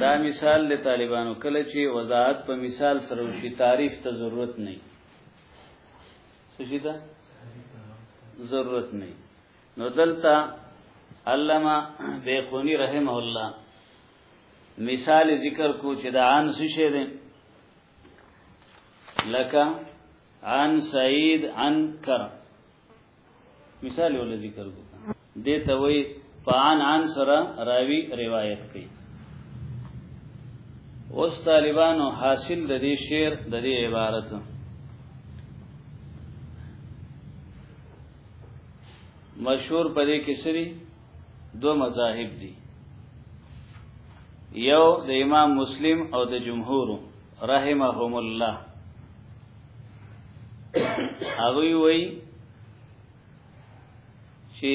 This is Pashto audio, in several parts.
دا مثال له طالبانو کله چې وضاحت په مثال سره وشي تعریف ته ضرورت نه څه شي دا ضرورت نه نو دلته علامه بیخونی رحمه الله مثال ذکر کو چې دا عن څه شه ده لکه عن سعید عن کرم مثال ول ذکر کو دې ته وای پان ان سره راوی روایت کوي اوس طالبانو حاصل د دې شعر د دې عبارت مشهور پدې کې سری دو مذاهب دي یو د امام مسلم او د جمهورو رحمهم الله هغه وی چې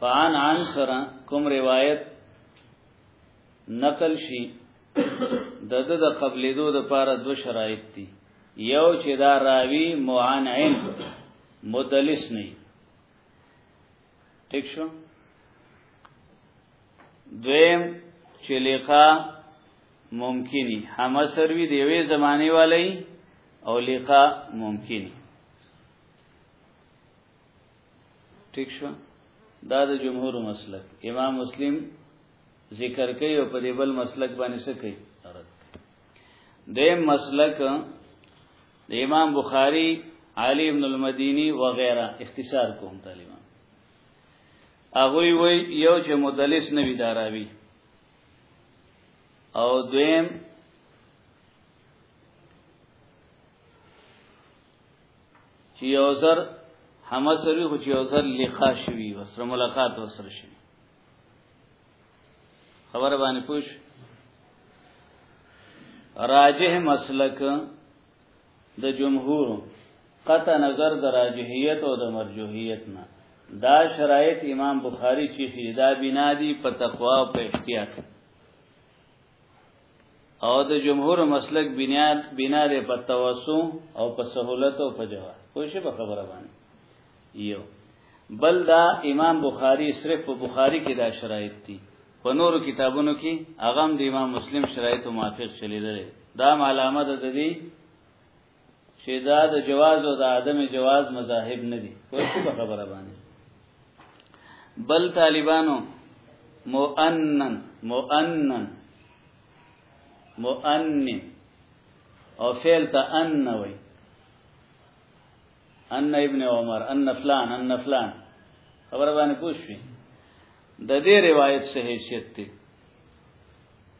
فان عن سره کوم روایت نقل شي د د د قبلېدو د پاره دو شرایط دي یو چې دا راوی معنعن مدلس نه ٹھیک شو دویم چې لقا ممکنی حما سروی دیوی زمانی والی او لقا ممکنی ٹھیک شو دا د جمهور مسلک امام مسلم ذکر کوي او په دې بل مسلک باندې څه کوي د مسلک د امام بخاری علی ابن المدینی وغیرہ اختصار کوم طالبان هغه وی یو چې مدلس نه وی داراوی او دویم چې یو سر حماسوی خو چې یو سر لقا شوی وسره ملاقات وسره شوی خبر باندې پوښ راجح مسلک د جمهور قطع نظر د راجحیت او د مرجوحیت نه دا شرایط امام بخاری چې دا بنا دي په تقوا او په احتیاط او د جمهور مسلک بنیاد بنا لري په توسو او په سهولت او په جواب خو شی په خبره باندې یو بل دا امام بخاری صرف په بخاری کې دا شرایط دي په نورو کتابونو کې اغم د امام مسلم شرایط موافق چلیدل دا علامه ده د دې چې دا د جواز او د عدم جواز مذاهب نه دي په څه خبره باندې بل طالبانو مؤنن مؤنن مؤنن او فعل ته ان وي ان ابن عمر ان فلان ان فلان خبر باندې پوښتنه د دې روایت صحیح شته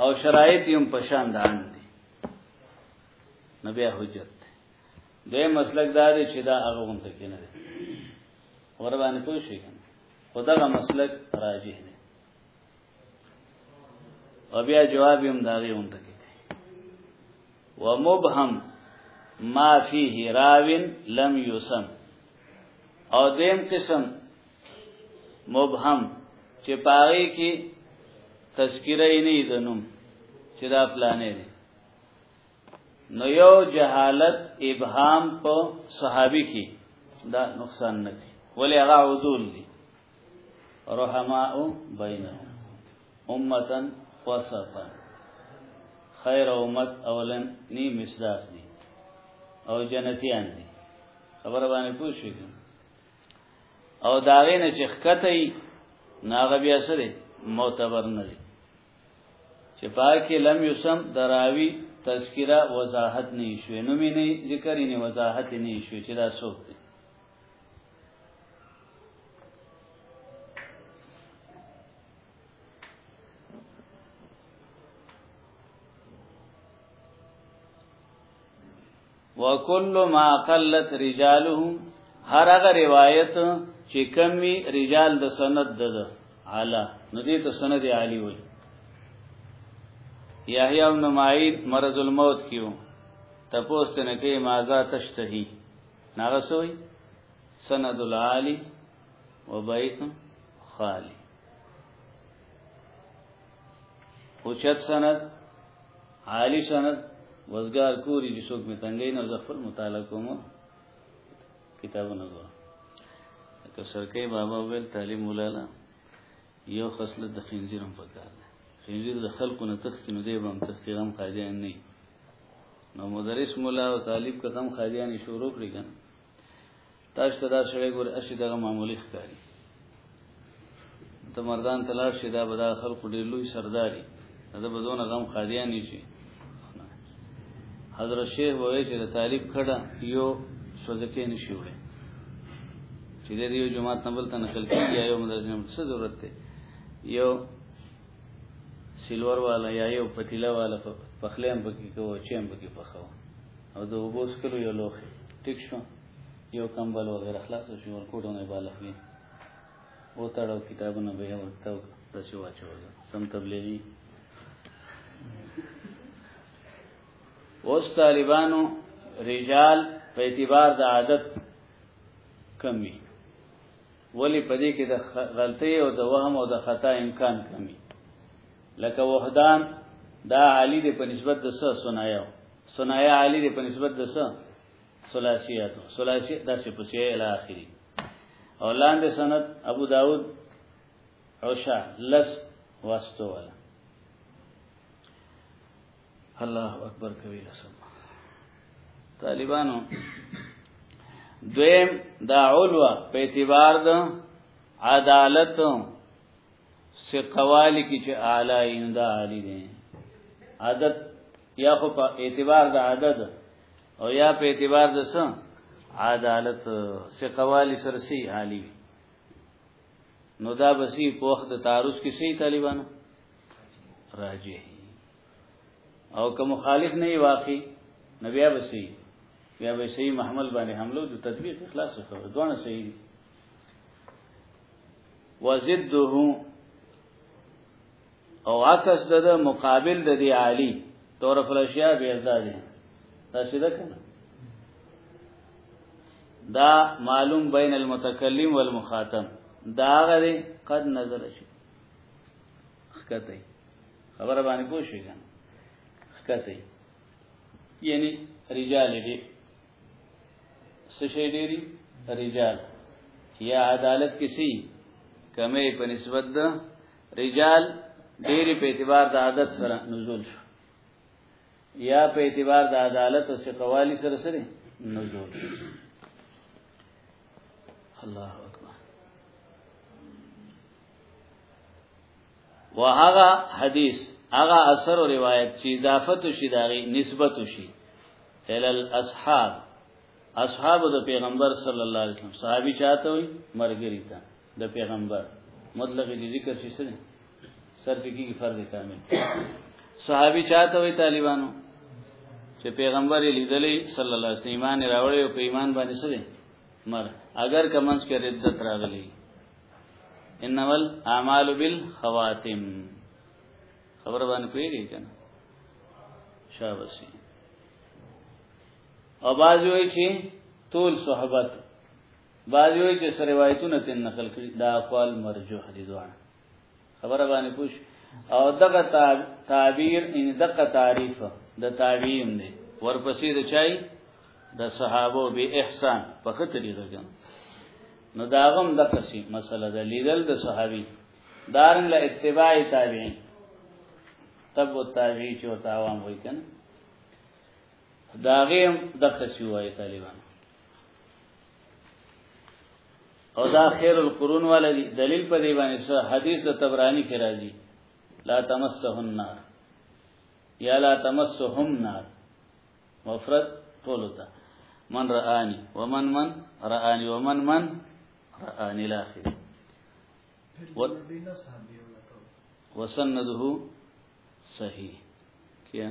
او شرایط هم پشان دان دي نو بیا حجت دی مسلک دا دی چې دا هغه غونډه کې نه دی ور باندې پوه شي خدا غا مسلک راجح دی او بیا جواب هم دا غي غونډه کې و مبهم ما فيه راوین لم یسم او دیم قسم مبهم چې پاره کې تذکره یې نه دنوم چې دا پلانې دي نو یو جهالت ابهام په صحابي کې دا نقصان نه کوي ولې هغه عدول دي رحماء بینهم امتا وسطا خیر امت اولا نی مصداق دي او جنتیان دي خبر باندې پوښیږم او داغه نه چې خکته ناغه بیا سره معتبر نه دي چې پاکه لم یسم دراوی تذکرہ وضاحت نه شوې نو مې نه ذکر نه وضاحت نه شوې چې دا څوک دی وکل ما قلت رجاله هر هغه روایت چې کمی رجال د سند ده اعلی نو دې ته سند عالی وي یحیی بن معین مرض الموت کیو تپوس ته نه کې مازه تشتهی ناغسوی سند العالی وبیت خالی اوچت سند عالی سند وزګار کوری چې څوک می تنګین او زفل مطالعه کوم کتابونه ګورم که سرکې بابا ویل تعلیم ولاله یو خصلت د خنزیر هم پکار دی خنزیر د خلکو نه تختی نو دی به هم تختی هم قاضیان نه نو مدرس مولا او طالب قسم قاضیان شروع کړی کنه تاسو ته دا سړی ګور اسی دغه معمولی ښکاری ته مردان تلار شي دا به دا خلق ډیر لوی سرداري دا به دونه غم قادیان شي حضرت شیخ وایي چې طالب کړه یو سوزکه نشي وړي چې د یو جماعت نه بل ته نقل کیږي یو مدرسې نه څه ضرورت دی یو سیلور والا یا یو پتیلا والا پخلیم پکې کوو چیم پکې پخاو او د وبوس کلو یو لوخه ټیک شو یو کمبل وغیره خلاص شو ورکوټونه بالا وی او تړو کتابونه به ورته پښه واچول سم تبلیغي اوس طالبانو رجال په اعتبار د عادت کمی ولی پدې کې د غلطي او د وهم او د خطا امکان کمی لکه وحدان دا عالی دی په نسبت د سه سنایو سنایا عالی دی په نسبت د سه ثلاثیات ثلاثی دا څه پوښي اله اخري او لاندې سند ابو داود عشا لس واسطو والا الله اکبر کبیر سم طالبانو دویم دا علوه په اعتبار د عدالت سقوالی کی چې اعلی انده عالی دي عادت یا خو په اعتبار د عدد او یا په اعتبار د سم عدالت سقوالی سرسی حالی نو دا بسی په وخت تعارض کې سي طالبانو راجه او که مخالف نه واقعي نبي بسی بیا به صحیح محمل باندې حملو د تطبیق اخلاص سره دوه صحیح دي وزده او عکس د مقابل د دی عالی تور فلشیا بیردا دی دا څه ده کنه دا معلوم بین المتکلم والمخاطب دا غری قد نظر شي خکته خبر باندې پوه شي کنه خکته یعنی رجال دی سشی ډیری رجال یا عدالت کسی کمې په نسبت د رجال ډېری په اعتبار د عادت سره نزول شو یا په اعتبار د عدالت او سقوالی سره سره نزول شو الله اکبر وهغه حدیث هغه اثر او روایت چې اضافت شي داغي نسبت شي ال الاصحاب اصحاب د پیغمبر صلی الله علیه وسلم صحابي چاته وي مرګري ته د پیغمبر مطلق دې ذکر شي سره سر کې کیږي فرض کامل صحابي چاته وي طالبانو چې پیغمبر یې لیدلې صلی الله علیه وسلم ایمان راوړې او په ایمان باندې سره مر اگر کمنس کې ردت راغلي انول اعمال بالخواتم خبر باندې پیږي کنه شابسي او باز وی چې طول صحبت بعضی وی چې سره روایتونه تن نقل کړي دا اقوال مرجوح دي دوه خبره باندې پوښ او دغه تعبیر ان دغه تعریف د تعویم دی ورپسې د چای د صحابه به احسان په خطرې راځم نو داغم د قصې مسله د لیدل د صحابي دارن له اتباع تابعین تب و تابعی چې ورته عوام وای کنه داغه د قصې وای طالبان او دا خیر القرون والا دی دلیل په دی باندې سره حدیث د تبرانی کې راځي لا تمسه النار یا لا تمسه هم نار مفرد ټول ته من رآنی ومن من رآنی ومن من رآنی الاخر وسنده صحیح کیا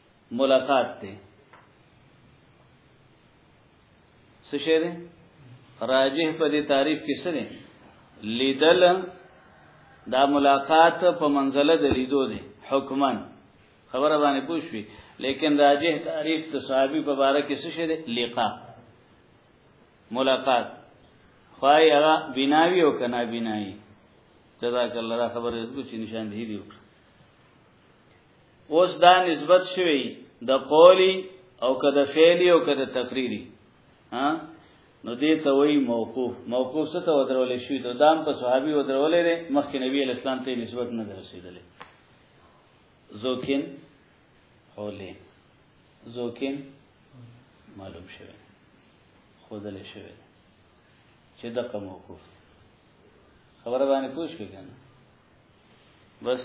ملاقات دی څه شی دی راجح په دې تعریف کې څه دی لیدل دا ملاقات په منزله د لیدو دی حکمن خبره باندې پوښوي لیکن راجح تعریف ته صحابي په باره کې څه شی دی لقا ملاقات خوای هغه بناوی او کنا بنای جزاک الله خبره دې چې نشان دی دی وکړه اوس دا نسبت شوی د قولی او که د فعلی او که د تقریری ها نو دې ته وای موقوف موقوف څه ته ودرول شي ته دام په صحابي ودرول لري مخکې نبی اسلام ته نسبت نه رسیدل زوکین حولین زوکین معلوم شوی خودل شوی چې دغه موقوف خبره باندې پوښښ کړئ بس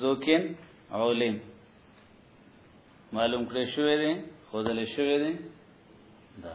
زوکین علم معلوم کړی شوی دی خودل شوی دی دا